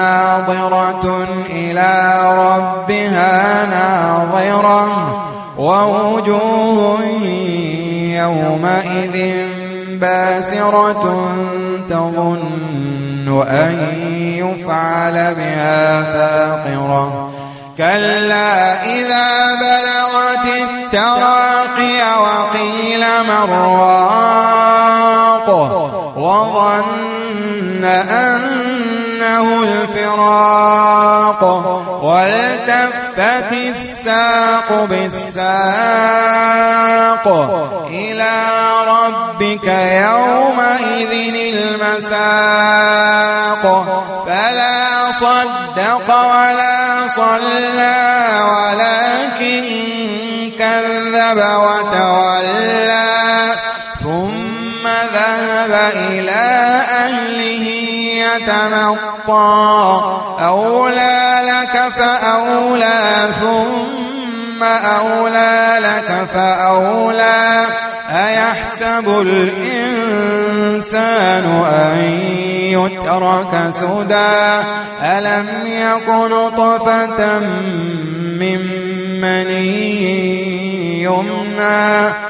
ناظرة إلى ربها ناظرة ووجوه يومئذ باسرة تظن أن يفعل بها فاقرة. كلا إذا بلغت التراقي وقيل مراق وظن أنه الفراق والتفت الساق بالساق إلى ربك يومئذ المساق. فلا صدق ولا صلى ولكن كذب وتولى. ذهب إلى أهله يتمطى. أولى لك فأولى ثم أولى لك فأولى. أيحسب الإنسان أن يترك سدى؟ ألم يكن طفة من مني يمنى؟